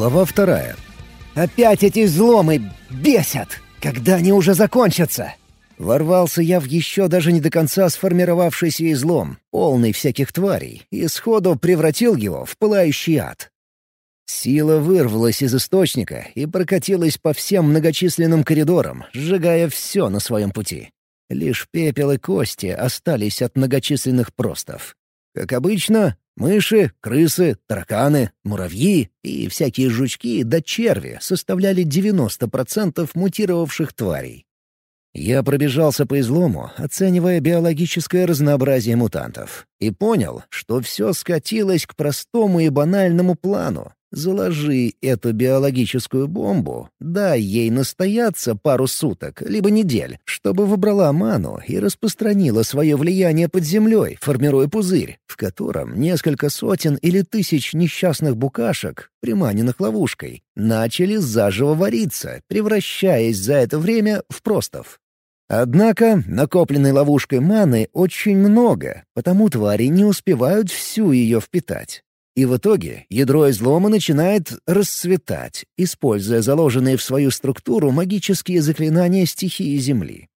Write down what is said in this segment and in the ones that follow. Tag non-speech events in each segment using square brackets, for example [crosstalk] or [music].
Глава вторая. «Опять эти взломы бесят! Когда они уже закончатся?» Ворвался я в еще даже не до конца сформировавшийся излом, полный всяких тварей, и сходу превратил его в пылающий ад. Сила вырвалась из источника и прокатилась по всем многочисленным коридорам, сжигая все на своем пути. Лишь пепел и кости остались от многочисленных простов. Как обычно, мыши, крысы, тараканы, муравьи и всякие жучки да черви составляли 90% мутировавших тварей. Я пробежался по излому, оценивая биологическое разнообразие мутантов, и понял, что все скатилось к простому и банальному плану Заложи эту биологическую бомбу, дай ей настояться пару суток, либо недель, чтобы выбрала ману и распространила свое влияние под землей, формируя пузырь, в котором несколько сотен или тысяч несчастных букашек, приманенных ловушкой, начали заживо вариться, превращаясь за это время в простов. Однако накопленной ловушкой маны очень много, потому твари не успевают всю ее впитать. И в итоге ядро излома начинает расцветать, используя заложенные в свою структуру магические заклинания стихии Земли.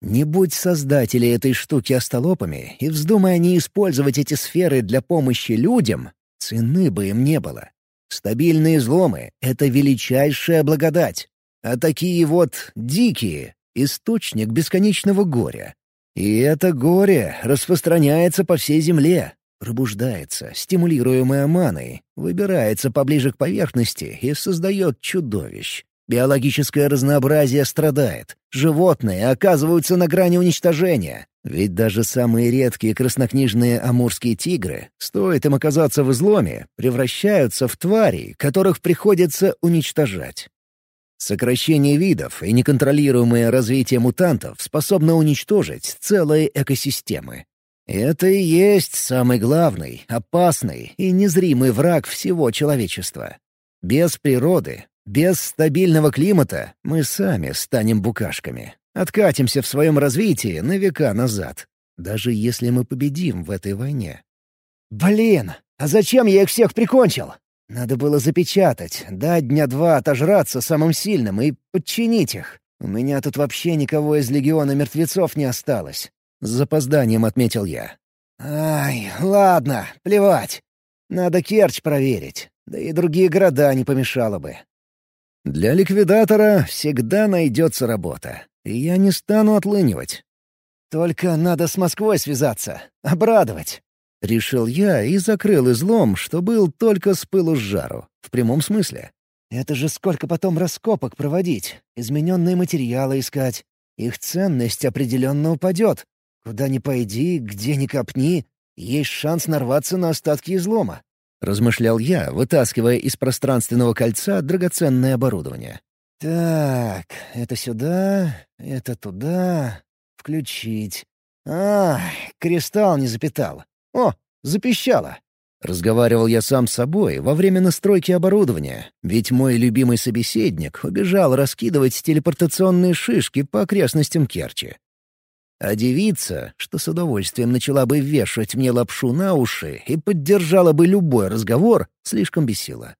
Не будь создатели этой штуки остолопами, и вздумая не использовать эти сферы для помощи людям, цены бы им не было. Стабильные изломы — это величайшая благодать. А такие вот дикие — источник бесконечного горя. И это горе распространяется по всей Земле, Пробуждается, стимулируемая маной, выбирается поближе к поверхности и создает чудовищ. Биологическое разнообразие страдает. Животные оказываются на грани уничтожения. Ведь даже самые редкие краснокнижные амурские тигры, стоит им оказаться в изломе, превращаются в тварей, которых приходится уничтожать. Сокращение видов и неконтролируемое развитие мутантов способно уничтожить целые экосистемы. Это и есть самый главный, опасный и незримый враг всего человечества. Без природы, без стабильного климата мы сами станем букашками. Откатимся в своем развитии на века назад, даже если мы победим в этой войне. «Блин, а зачем я их всех прикончил? Надо было запечатать, дать дня два отожраться самым сильным и подчинить их. У меня тут вообще никого из легиона мертвецов не осталось. С запозданием отметил я. «Ай, ладно, плевать. Надо Керчь проверить. Да и другие города не помешало бы. Для ликвидатора всегда найдется работа, и я не стану отлынивать. Только надо с Москвой связаться, обрадовать. Решил я и закрыл излом, что был только с пылу с жару, в прямом смысле. Это же сколько потом раскопок проводить, измененные материалы искать. Их ценность определенно упадет, Куда ни пойди, где ни копни, есть шанс нарваться на остатки излома. Размышлял я, вытаскивая из пространственного кольца драгоценное оборудование. «Так, это сюда, это туда. Включить. А, кристалл не запитал. О, запищало!» Разговаривал я сам с собой во время настройки оборудования, ведь мой любимый собеседник убежал раскидывать телепортационные шишки по окрестностям Керчи. А девица, что с удовольствием начала бы вешать мне лапшу на уши и поддержала бы любой разговор, слишком бесила.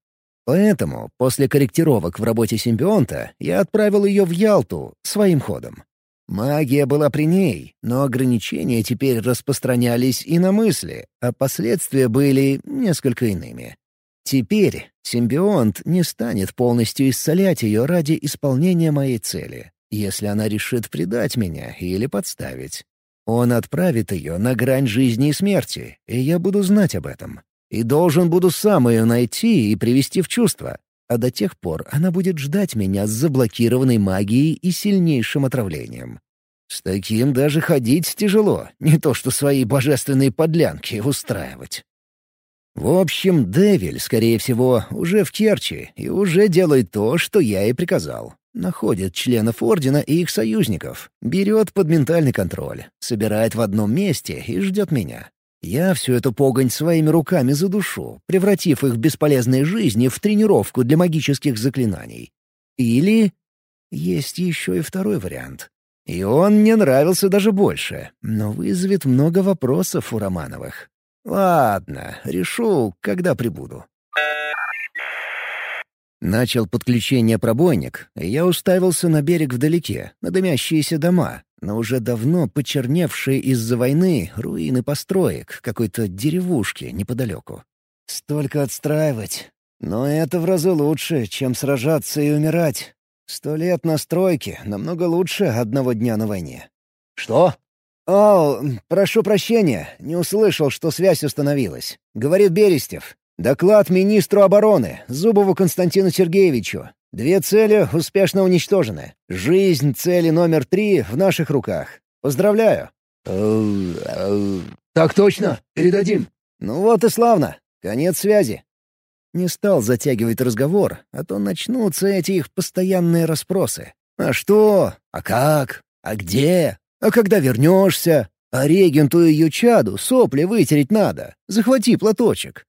Поэтому, после корректировок в работе симбионта, я отправил ее в Ялту своим ходом. Магия была при ней, но ограничения теперь распространялись и на мысли, а последствия были несколько иными. Теперь симбионт не станет полностью исцелять ее ради исполнения моей цели если она решит предать меня или подставить. Он отправит ее на грань жизни и смерти, и я буду знать об этом. И должен буду сам ее найти и привести в чувство. А до тех пор она будет ждать меня с заблокированной магией и сильнейшим отравлением. С таким даже ходить тяжело, не то что свои божественные подлянки устраивать. В общем, Девиль, скорее всего, уже в Керчи и уже делает то, что я ей приказал. Находит членов Ордена и их союзников, берет под ментальный контроль, собирает в одном месте и ждет меня. Я всю эту погонь своими руками задушу, превратив их бесполезные жизни в тренировку для магических заклинаний. Или... Есть еще и второй вариант. И он мне нравился даже больше, но вызовет много вопросов у Романовых. Ладно, решу, когда прибуду. Начал подключение пробойник, и я уставился на берег вдалеке, на дымящиеся дома, на уже давно почерневшие из-за войны руины построек какой-то деревушки неподалеку. Столько отстраивать. Но это в разы лучше, чем сражаться и умирать. Сто лет на стройке намного лучше одного дня на войне. «Что?» «О, прошу прощения, не услышал, что связь установилась. Говорит Берестев. Доклад министру обороны, Зубову Константину Сергеевичу. Две цели успешно уничтожены. Жизнь цели номер три в наших руках. Поздравляю. Так точно, передадим. Ну вот и славно. Конец связи. Не стал затягивать разговор, а то начнутся эти их постоянные расспросы. А что? А как? А где? А когда вернешься? А регенту и ее чаду сопли вытереть надо. Захвати платочек.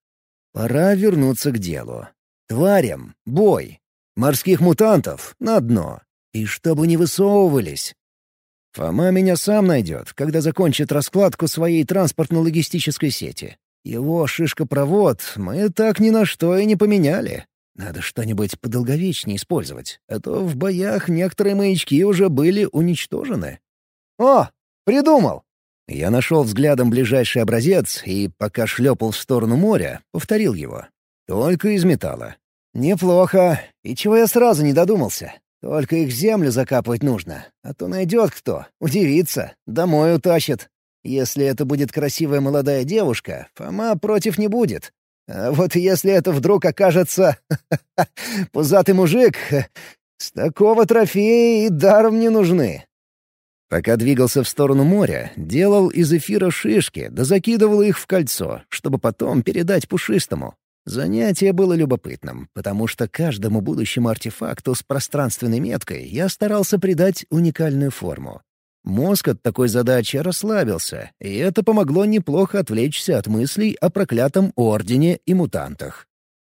Пора вернуться к делу. Тварям — бой. Морских мутантов — на дно. И чтобы не высовывались. Фома меня сам найдет, когда закончит раскладку своей транспортно-логистической сети. Его шишкопровод мы так ни на что и не поменяли. Надо что-нибудь подолговечнее использовать, а то в боях некоторые маячки уже были уничтожены. «О, придумал!» Я нашел взглядом ближайший образец и, пока шлепал в сторону моря, повторил его. Только из металла. «Неплохо. И чего я сразу не додумался? Только их в землю закапывать нужно. А то найдет кто, удивится, домой утащит. Если это будет красивая молодая девушка, Фома против не будет. А вот если это вдруг окажется [laughs] пузатый мужик, [laughs] с такого трофея и даром не нужны. Пока двигался в сторону моря, делал из эфира шишки, да закидывал их в кольцо, чтобы потом передать пушистому. Занятие было любопытным, потому что каждому будущему артефакту с пространственной меткой я старался придать уникальную форму. Мозг от такой задачи расслабился, и это помогло неплохо отвлечься от мыслей о проклятом Ордене и мутантах.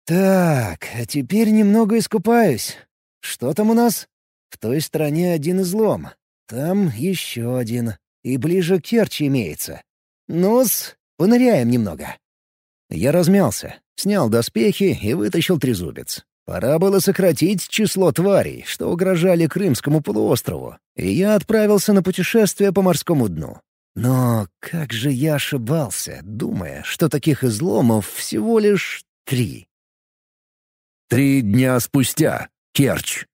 «Так, а теперь немного искупаюсь. Что там у нас?» «В той стороне один излом, там еще один. И ближе к Керчи имеется. Ну-с, поныряем немного. Я размялся, снял доспехи и вытащил трезубец. Пора было сократить число тварей, что угрожали Крымскому полуострову, и я отправился на путешествие по морскому дну. Но как же я ошибался, думая, что таких изломов всего лишь три. Три дня спустя. Керчь.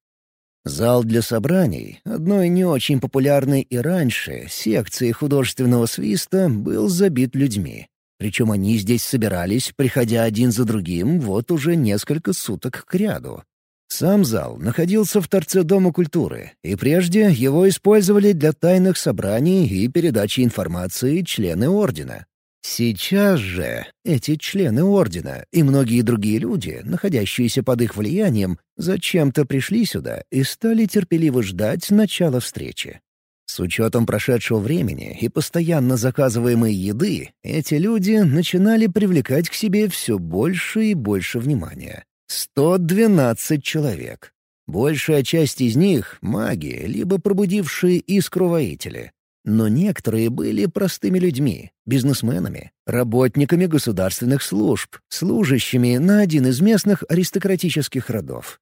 Зал для собраний, одной не очень популярной и раньше секции художественного свиста, был забит людьми. Причем они здесь собирались, приходя один за другим, вот уже несколько суток к ряду. Сам зал находился в торце Дома культуры, и прежде его использовали для тайных собраний и передачи информации члены Ордена. Сейчас же эти члены Ордена и многие другие люди, находящиеся под их влиянием, зачем-то пришли сюда и стали терпеливо ждать начала встречи. С учетом прошедшего времени и постоянно заказываемой еды, эти люди начинали привлекать к себе все больше и больше внимания. 112 человек. Большая часть из них — маги, либо пробудившие искру воители. Но некоторые были простыми людьми, бизнесменами, работниками государственных служб, служащими на один из местных аристократических родов.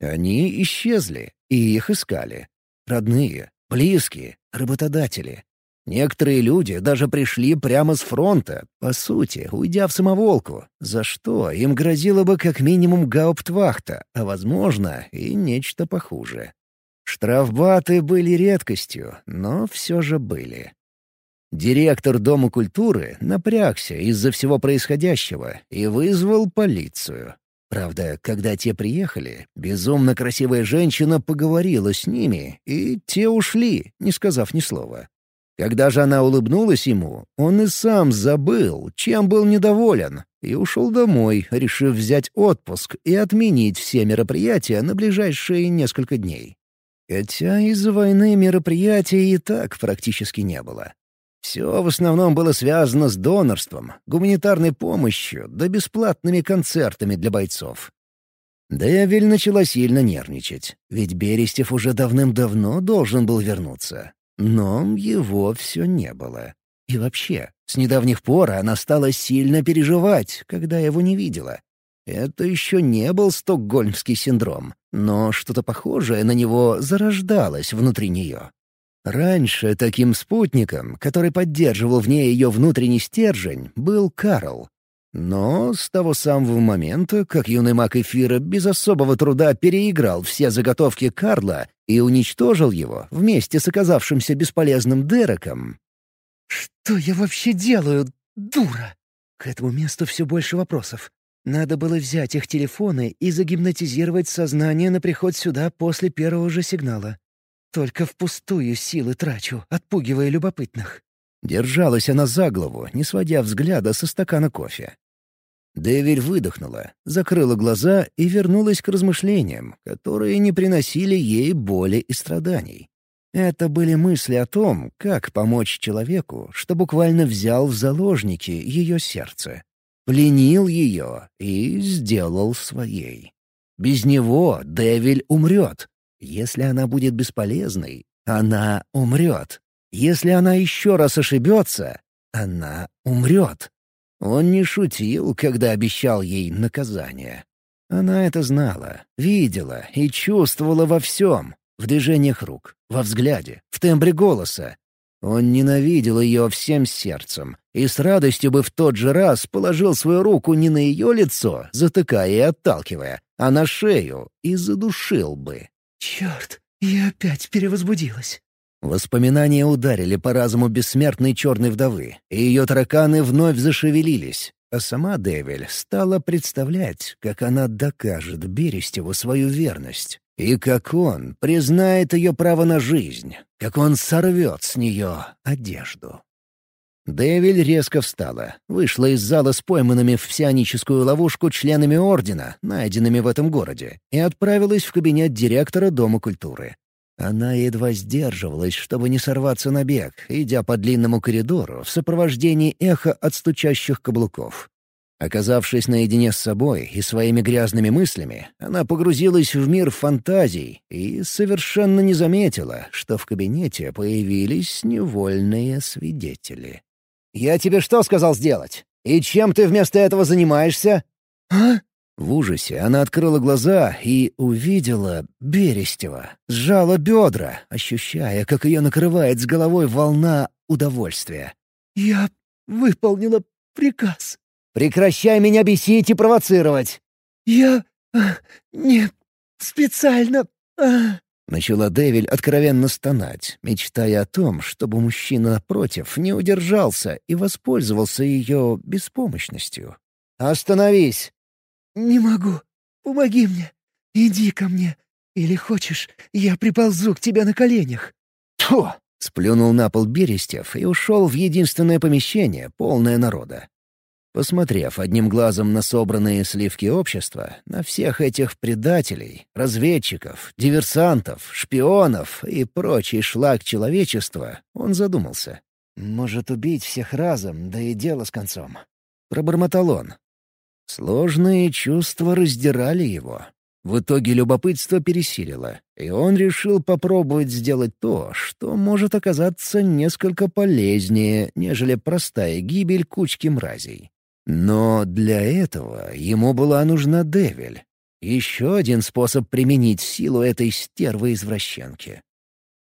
Они исчезли, и их искали. Родные, близкие, работодатели. Некоторые люди даже пришли прямо с фронта, по сути, уйдя в самоволку, за что им грозило бы как минимум гауптвахта, а, возможно, и нечто похуже. Штрафбаты были редкостью, но все же были. Директор Дома культуры напрягся из-за всего происходящего и вызвал полицию. Правда, когда те приехали, безумно красивая женщина поговорила с ними, и те ушли, не сказав ни слова. Когда же она улыбнулась ему, он и сам забыл, чем был недоволен, и ушел домой, решив взять отпуск и отменить все мероприятия на ближайшие несколько дней. Хотя из-за войны мероприятий и так практически не было. Все в основном было связано с донорством, гуманитарной помощью да бесплатными концертами для бойцов. Девиль начала сильно нервничать, ведь Берестев уже давным-давно должен был вернуться. Но его все не было. И вообще, с недавних пор она стала сильно переживать, когда его не видела. Это еще не был стокгольмский синдром, но что-то похожее на него зарождалось внутри нее. Раньше таким спутником, который поддерживал в ней ее внутренний стержень, был Карл. Но с того самого момента, как юный маг Эфира без особого труда переиграл все заготовки Карла и уничтожил его вместе с оказавшимся бесполезным Дереком... «Что я вообще делаю, дура?» К этому месту все больше вопросов. Надо было взять их телефоны и загипнотизировать сознание на приход сюда после первого же сигнала. Только впустую силы трачу, отпугивая любопытных». Держалась она за голову, не сводя взгляда со стакана кофе. Дэвиль выдохнула, закрыла глаза и вернулась к размышлениям, которые не приносили ей боли и страданий. Это были мысли о том, как помочь человеку, что буквально взял в заложники ее сердце, пленил ее и сделал своей. Без него Дэвиль умрет, если она будет бесполезной, она умрет. Если она еще раз ошибется, она умрет. Он не шутил, когда обещал ей наказание. Она это знала, видела и чувствовала во всем. В движениях рук, во взгляде, в тембре голоса. Он ненавидел ее всем сердцем и с радостью бы в тот же раз положил свою руку не на ее лицо, затыкая и отталкивая, а на шею и задушил бы. «Черт, я опять перевозбудилась». Воспоминания ударили по разуму бессмертной черной вдовы, и ее тараканы вновь зашевелились, а сама Девиль стала представлять, как она докажет Берестеву свою верность, и как он признает ее право на жизнь, как он сорвет с нее одежду. Дэвиль резко встала, вышла из зала с пойманными в псионическую ловушку членами Ордена, найденными в этом городе, и отправилась в кабинет директора Дома культуры. Она едва сдерживалась, чтобы не сорваться на бег, идя по длинному коридору в сопровождении эха от стучащих каблуков. Оказавшись наедине с собой и своими грязными мыслями, она погрузилась в мир фантазий и совершенно не заметила, что в кабинете появились невольные свидетели. «Я тебе что сказал сделать? И чем ты вместо этого занимаешься?» «А?» В ужасе она открыла глаза и увидела Берестева, сжала бедра, ощущая, как ее накрывает с головой волна удовольствия. «Я выполнила приказ». «Прекращай меня бесить и провоцировать!» «Я... А, не специально... А...» Начала Девиль откровенно стонать, мечтая о том, чтобы мужчина напротив не удержался и воспользовался ее беспомощностью. «Остановись!» «Не могу. Помоги мне. Иди ко мне. Или хочешь, я приползу к тебе на коленях?» «Тьфу!» — сплюнул на пол Берестев и ушел в единственное помещение, полное народа. Посмотрев одним глазом на собранные сливки общества, на всех этих предателей, разведчиков, диверсантов, шпионов и прочий шлак человечества, он задумался. «Может, убить всех разом, да и дело с концом». Пробормотал он. Сложные чувства раздирали его. В итоге любопытство пересилило, и он решил попробовать сделать то, что может оказаться несколько полезнее, нежели простая гибель кучки мразей. Но для этого ему была нужна Девель. Еще один способ применить силу этой стервы-извращенки.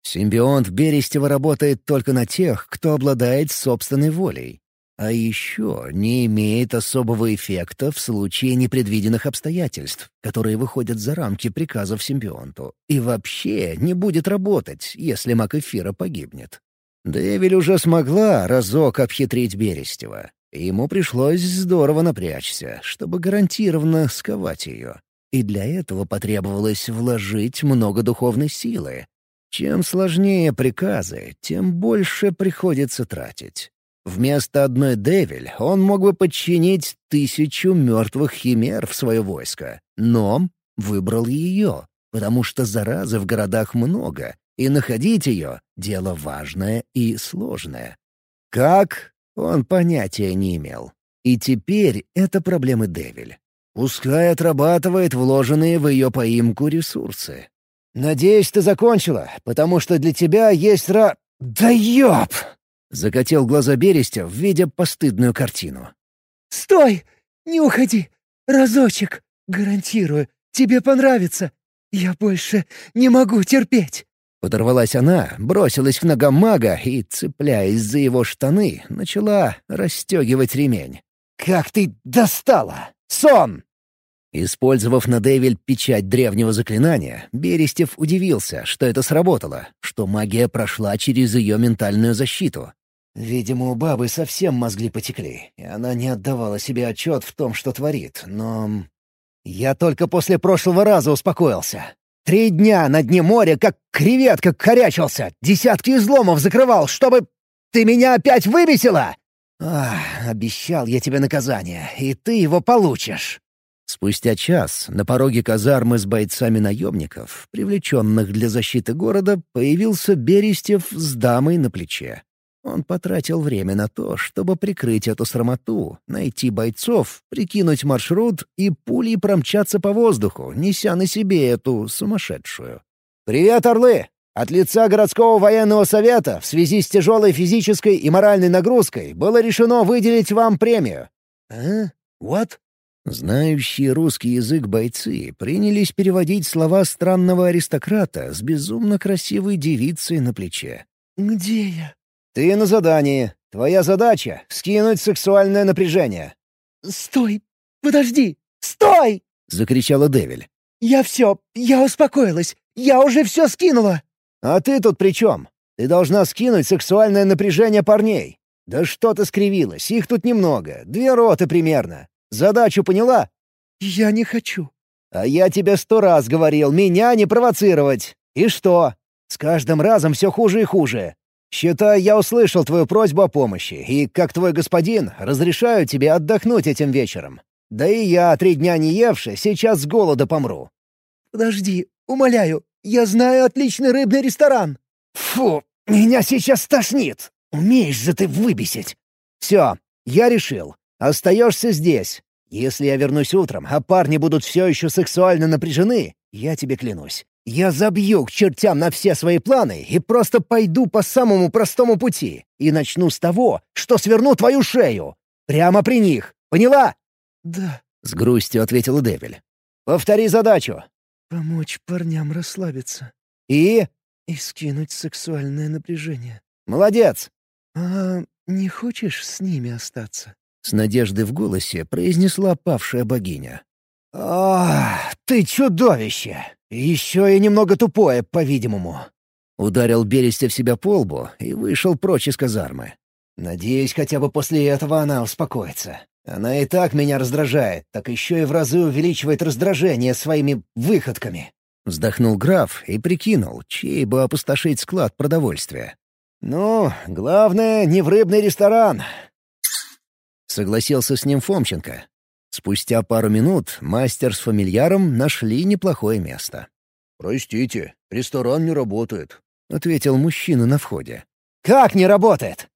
Симбионт Берестева работает только на тех, кто обладает собственной волей. А еще не имеет особого эффекта в случае непредвиденных обстоятельств, которые выходят за рамки приказов симбионту, и вообще не будет работать, если маг эфира погибнет. Девиль уже смогла разок обхитрить Берестева, Ему пришлось здорово напрячься, чтобы гарантированно сковать ее. И для этого потребовалось вложить много духовной силы. Чем сложнее приказы, тем больше приходится тратить. Вместо одной Девиль он мог бы подчинить тысячу мертвых химер в свое войско, но выбрал ее, потому что заразы в городах много, и находить ее — дело важное и сложное. Как? Он понятия не имел. И теперь это проблемы Девиль. Пускай отрабатывает вложенные в ее поимку ресурсы. «Надеюсь, ты закончила, потому что для тебя есть ра...» «Да ёб!» — закатил глаза Берестев, видя постыдную картину. «Стой! Не уходи! разочек. Гарантирую, тебе понравится. Я больше не могу терпеть». Подорвалась она, бросилась к ногам мага и, цепляясь за его штаны, начала расстегивать ремень. «Как ты достала! Сон!» Использовав на Девиль печать древнего заклинания, Берестев удивился, что это сработало, что магия прошла через ее ментальную защиту. Видимо, у бабы совсем мозги потекли, и она не отдавала себе отчет в том, что творит, но... Я только после прошлого раза успокоился. Три дня на дне моря, как креветка, корячился, десятки изломов закрывал, чтобы... Ты меня опять выбесила? Ах, обещал я тебе наказание, и ты его получишь. Спустя час на пороге казармы с бойцами наемников, привлеченных для защиты города, появился Берестев с дамой на плече. Он потратил время на то, чтобы прикрыть эту срамоту, найти бойцов, прикинуть маршрут и пулей промчаться по воздуху, неся на себе эту сумасшедшую. «Привет, орлы! От лица городского военного совета в связи с тяжелой физической и моральной нагрузкой было решено выделить вам премию». «А? Вот?» Знающие русский язык бойцы принялись переводить слова странного аристократа с безумно красивой девицей на плече. «Где я?» «Ты на задании. Твоя задача — скинуть сексуальное напряжение». «Стой! Подожди! Стой!» — закричала Девиль. «Я все! Я успокоилась! Я уже все скинула!» «А ты тут при чем? Ты должна скинуть сексуальное напряжение парней. Да что ты скривилась, их тут немного, две роты примерно. Задачу поняла?» «Я не хочу». «А я тебе сто раз говорил, меня не провоцировать. И что? С каждым разом все хуже и хуже. Считай, я услышал твою просьбу о помощи, и, как твой господин, разрешаю тебе отдохнуть этим вечером. Да и я, три дня не евший, сейчас с голода помру». «Подожди, умоляю, я знаю отличный рыбный ресторан». «Фу, меня сейчас тошнит. Умеешь же ты выбесить. Все, я решил. Остаешься здесь. Если я вернусь утром, а парни будут все еще сексуально напряжены, я тебе клянусь, я забью к чертям на все свои планы и просто пойду по самому простому пути и начну с того, что сверну твою шею. Прямо при них. Поняла?» «Да», — с грустью ответила Девиль. «Повтори задачу». «Помочь парням расслабиться». «И?» «И скинуть сексуальное напряжение». «Молодец». «А не хочешь с ними остаться?» — с надеждой в голосе произнесла павшая богиня. «Ах, ты чудовище! Еще и немного тупое, по-видимому!» Ударил Берестев себя по лбу и вышел прочь из казармы. «Надеюсь, хотя бы после этого она успокоится. Она и так меня раздражает, так еще и в разы увеличивает раздражение своими выходками». Вздохнул граф и прикинул, чей бы опустошить склад продовольствия. «Ну, главное, не в рыбный ресторан. Согласился с ним Фомченко. Спустя пару минут мастер с фамильяром нашли неплохое место. «Простите, ресторан не работает», — ответил мужчина на входе. «Как не работает?»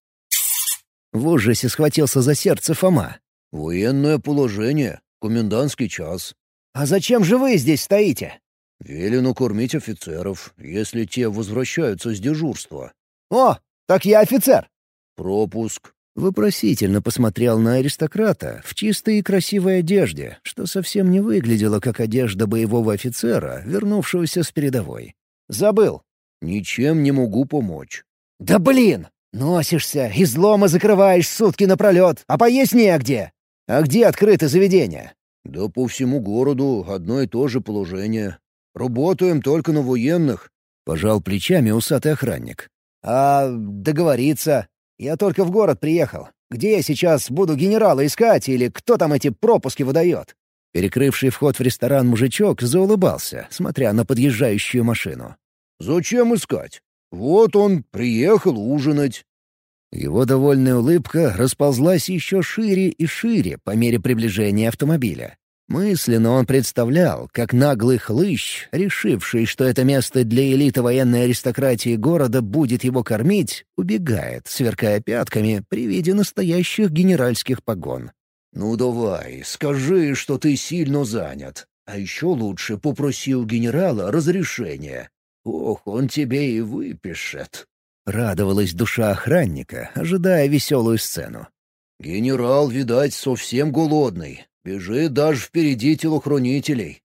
В ужасе схватился за сердце Фома. «Военное положение, комендантский час». «А зачем же вы здесь стоите?» «Велено кормить офицеров, если те возвращаются с дежурства». «О, так я офицер!» «Пропуск. Вопросительно посмотрел на аристократа в чистой и красивой одежде, что совсем не выглядело как одежда боевого офицера, вернувшегося с передовой. «Забыл». «Ничем не могу помочь». «Да блин! Носишься, излома закрываешь сутки напролет, а поесть негде. А где открыто заведение?» «Да по всему городу одно и то же положение. Работаем только на военных», — пожал плечами усатый охранник. «А договориться? Я только в город приехал. Где я сейчас буду генерала искать или кто там эти пропуски выдает?» Перекрывший вход в ресторан мужичок заулыбался, смотря на подъезжающую машину. «Зачем искать? Вот он приехал ужинать». Его довольная улыбка расползлась еще шире и шире по мере приближения автомобиля. Мысленно он представлял, как наглый хлыщ, решивший, что это место для элиты военной аристократии города будет его кормить, убегает, сверкая пятками при виде настоящих генеральских погон. «Ну давай, скажи, что ты сильно занят. А еще лучше попроси у генерала разрешения. Ох, он тебе и выпишет». Радовалась душа охранника, ожидая веселую сцену. «Генерал, видать, совсем голодный. Бежит даже впереди телохранителей.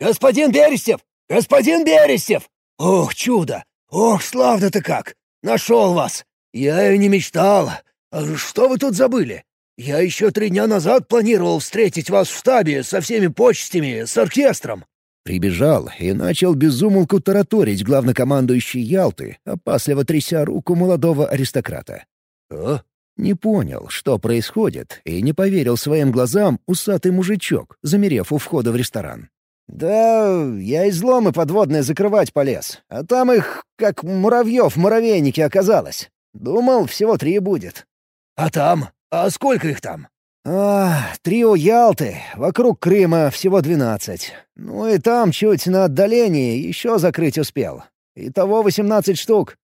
«Господин Берестев! Господин Берестев! Ох, чудо! Ох, славно-то как! Нашел вас! Я и не мечтал. А что вы тут забыли? Я еще три дня назад планировал встретить вас в штабе со всеми почестями, с оркестром». Прибежал и начал безумолку тараторить главнокомандующий Ялты, опасливо тряся руку молодого аристократа. «А?» Не понял, что происходит, и не поверил своим глазам усатый мужичок, замерев у входа в ресторан. «Да, я изломы подводные закрывать полез, а там их, как муравьев в муравейнике оказалось. Думал, всего три будет». «А там? А сколько их там?» «А, трио Ялты, вокруг Крыма всего двенадцать. Ну и там чуть на отдалении еще закрыть успел. Итого восемнадцать штук».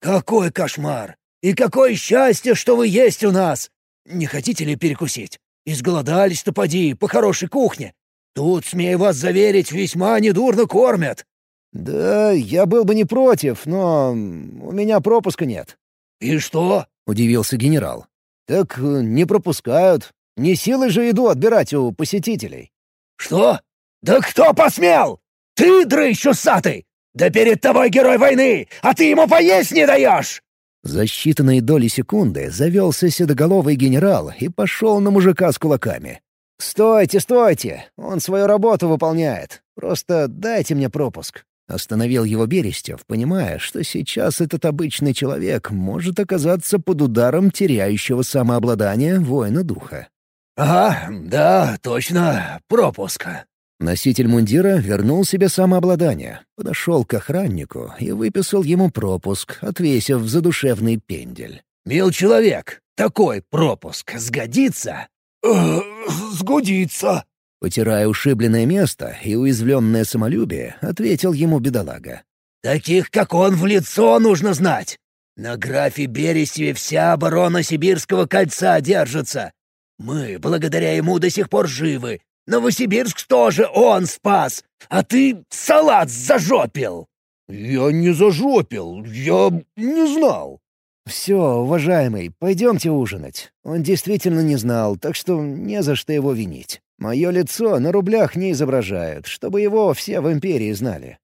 «Какой кошмар! И какое счастье, что вы есть у нас! Не хотите ли перекусить? Изголодались-то поди, по хорошей кухне. Тут, смею вас заверить, весьма недурно кормят». «Да, я был бы не против, но у меня пропуска нет». «И что?» — удивился генерал. «Так э, не пропускают. Не силой же еду отбирать у посетителей». «Что? Да кто посмел? Ты, дрыщ усатый! Да перед тобой герой войны, а ты ему поесть не даешь!» За считанные доли секунды завелся седоголовый генерал и пошел на мужика с кулаками. «Стойте, стойте! Он свою работу выполняет. Просто дайте мне пропуск». Остановил его Берестев, понимая, что сейчас этот обычный человек может оказаться под ударом теряющего самообладание воина духа. «Ага, да, точно, пропуск». Носитель мундира вернул себе самообладание, подошел к охраннику и выписал ему пропуск, отвесив задушевный пендель. «Мил человек, такой пропуск сгодится?» «Э, «Сгодится», Потирая ушибленное место и уязвленное самолюбие, ответил ему бедолага. «Таких, как он, в лицо нужно знать. На графе Берестеве вся оборона Сибирского кольца держится. Мы, благодаря ему, до сих пор живы. Новосибирск тоже он спас, а ты салат зажопил!» «Я не зажопил, я не знал». «Все, уважаемый, пойдемте ужинать. Он действительно не знал, так что не за что его винить. Мое лицо на рублях не изображают, чтобы его все в империи знали».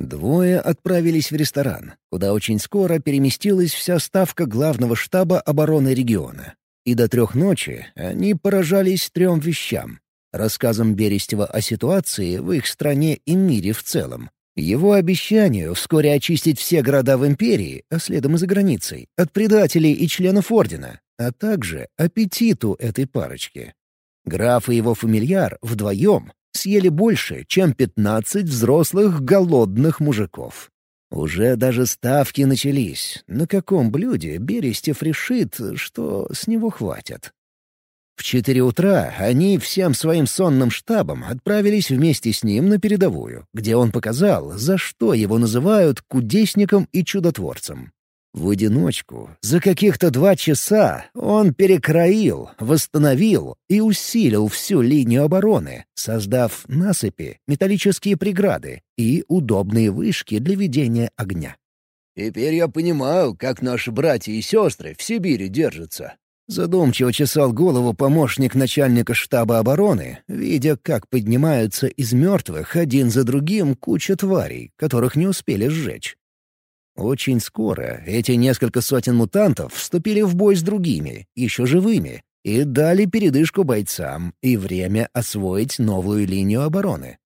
Двое отправились в ресторан, куда очень скоро переместилась вся ставка главного штаба обороны региона. И до трех ночи они поражались трем вещам. Рассказам Берестева о ситуации в их стране и мире в целом. Его обещанию вскоре очистить все города в империи, а следом и за границей, от предателей и членов Ордена, а также аппетиту этой парочки. Граф и его фамильяр вдвоем съели больше, чем пятнадцать взрослых голодных мужиков. Уже даже ставки начались. На каком блюде Берестев решит, что с него хватит? В четыре утра они всем своим сонным штабом отправились вместе с ним на передовую, где он показал, за что его называют кудесником и чудотворцем. В одиночку, за каких-то два часа, он перекроил, восстановил и усилил всю линию обороны, создав насыпи, металлические преграды и удобные вышки для ведения огня. «Теперь я понимаю, как наши братья и сестры в Сибири держатся», Задумчиво чесал голову помощник начальника штаба обороны, видя, как поднимаются из мертвых один за другим куча тварей, которых не успели сжечь. Очень скоро эти несколько сотен мутантов вступили в бой с другими, еще живыми, и дали передышку бойцам и время освоить новую линию обороны.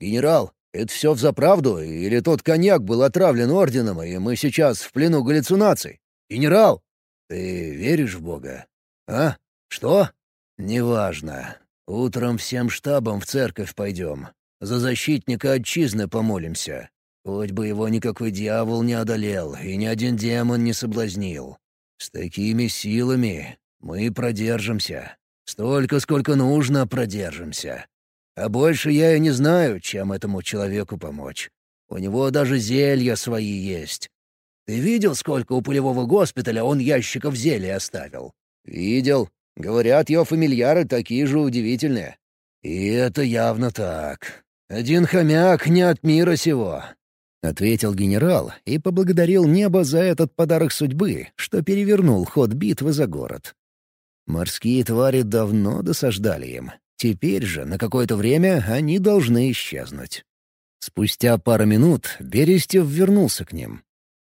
«Генерал, это все взаправду, или тот коньяк был отравлен орденом, и мы сейчас в плену галлюцинаций? Генерал, ты веришь в Бога? А? Что? Неважно. Утром всем штабом в церковь пойдем. За защитника отчизны помолимся. Хоть бы его никакой дьявол не одолел и ни один демон не соблазнил. С такими силами мы продержимся. Столько, сколько нужно, продержимся. А больше я и не знаю, чем этому человеку помочь. У него даже зелья свои есть. Ты видел, сколько у полевого госпиталя он ящиков зелья оставил? Видел. Говорят, его фамильяры такие же удивительные. И это явно так. Один хомяк не от мира сего. — ответил генерал и поблагодарил небо за этот подарок судьбы, что перевернул ход битвы за город. Морские твари давно досаждали им. Теперь же на какое-то время они должны исчезнуть. Спустя пару минут Берестев вернулся к ним.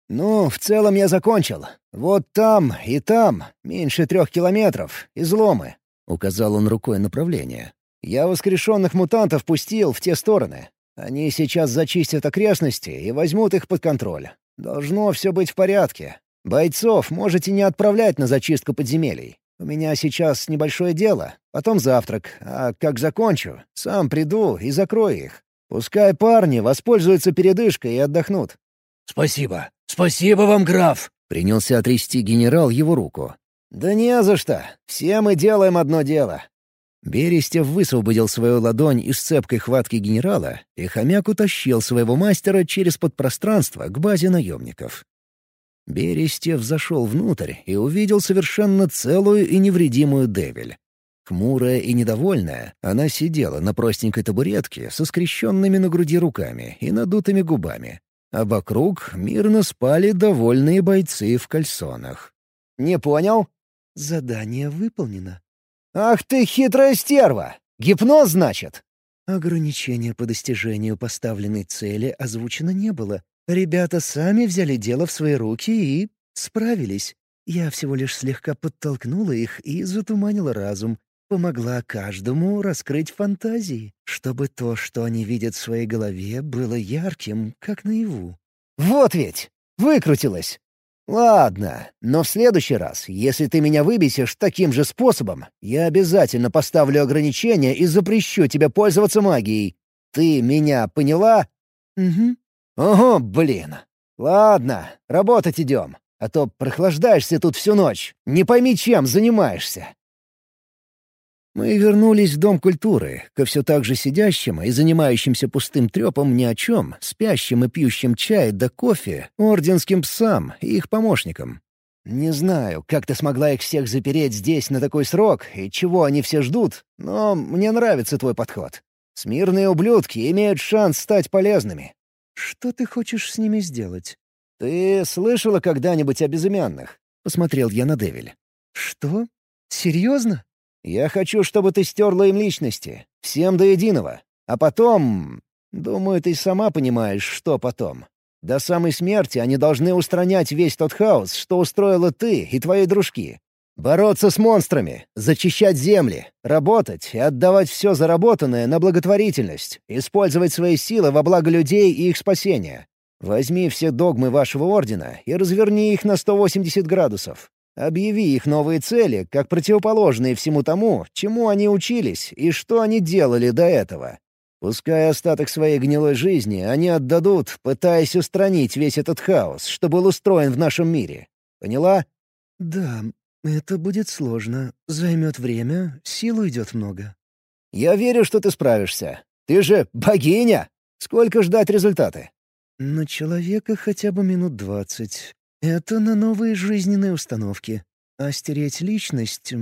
«Ну, в целом я закончил. Вот там и там, меньше трех километров, изломы», — указал он рукой направление. «Я воскрешенных мутантов пустил в те стороны. Они сейчас зачистят окрестности и возьмут их под контроль. Должно все быть в порядке. Бойцов можете не отправлять на зачистку подземелий. У меня сейчас небольшое дело, потом завтрак, а как закончу, сам приду и закрою их. Пускай парни воспользуются передышкой и отдохнут». «Спасибо. Спасибо вам, граф!» — принялся отрясти генерал его руку. «Да не за что. Все мы делаем одно дело. Берестев высвободил свою ладонь из цепкой хватки генерала, и хомяк утащил своего мастера через подпространство к базе наемников. Берестев зашел внутрь и увидел совершенно целую и невредимую Девель. Хмурая и недовольная, она сидела на простенькой табуретке со скрещенными на груди руками и надутыми губами, а вокруг мирно спали довольные бойцы в кальсонах. «Не понял?» «Задание выполнено», «Ах ты хитрая стерва! Гипноз, значит?» Ограничения по достижению поставленной цели озвучено не было. Ребята сами взяли дело в свои руки и... справились. Я всего лишь слегка подтолкнула их и затуманила разум. Помогла каждому раскрыть фантазии, чтобы то, что они видят в своей голове, было ярким, как наяву. «Вот ведь! Выкрутилась! «Ладно, но в следующий раз, если ты меня выбесишь таким же способом, я обязательно поставлю ограничения и запрещу тебе пользоваться магией. Ты меня поняла?» «Угу». «Ого, блин. Ладно, работать идем, а то прохлаждаешься тут всю ночь. Не пойми, чем занимаешься». Мы вернулись в Дом культуры, ко все так же сидящим и занимающимся пустым трепом ни о чем, спящим и пьющим чай да кофе, орденским псам и их помощникам. «Не знаю, как ты смогла их всех запереть здесь на такой срок и чего они все ждут, но мне нравится твой подход. Смирные ублюдки имеют шанс стать полезными». «Что ты хочешь с ними сделать?» «Ты слышала когда-нибудь о безымянных?» — посмотрел я на Девиль. «Что? Серьезно?» Я хочу, чтобы ты стерла им личности. Всем до единого. А потом... Думаю, ты сама понимаешь, что потом. До самой смерти они должны устранять весь тот хаос, что устроила ты и твои дружки. Бороться с монстрами, зачищать земли, работать и отдавать все заработанное на благотворительность, использовать свои силы во благо людей и их спасения. Возьми все догмы вашего ордена и разверни их на 180 градусов. Объяви их новые цели как противоположные всему тому, чему они учились и что они делали до этого. Пускай остаток своей гнилой жизни они отдадут, пытаясь устранить весь этот хаос, что был устроен в нашем мире. Поняла? Да, это будет сложно. Займет время, сил уйдет много. Я верю, что ты справишься. Ты же богиня! Сколько ждать результаты? На человека хотя бы минут двадцать. Это на новые жизненные установки. А стереть личность,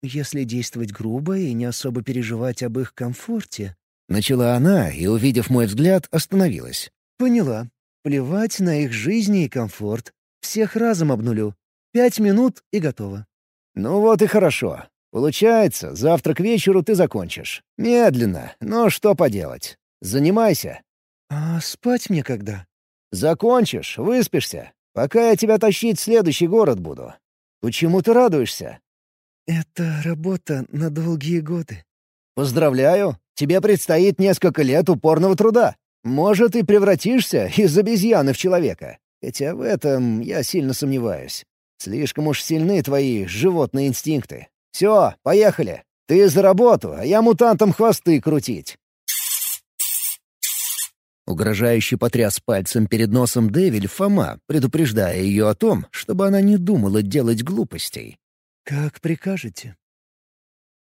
если действовать грубо и не особо переживать об их комфорте... Начала она и, увидев мой взгляд, остановилась. Поняла. Плевать на их жизни и комфорт. Всех разом обнулю. Пять минут и готово. Ну вот и хорошо. Получается, завтра к вечеру ты закончишь. Медленно, но что поделать. Занимайся. А спать мне когда? Закончишь, выспишься. Пока я тебя тащить в следующий город буду. Почему ты радуешься?» «Это работа на долгие годы». «Поздравляю! Тебе предстоит несколько лет упорного труда. Может, и превратишься из обезьяны в человека. Хотя в этом я сильно сомневаюсь. Слишком уж сильны твои животные инстинкты. Все, поехали. Ты за работу, а я мутантам хвосты крутить. Угрожающе потряс пальцем перед носом Девиль Фома, предупреждая ее о том, чтобы она не думала делать глупостей. «Как прикажете».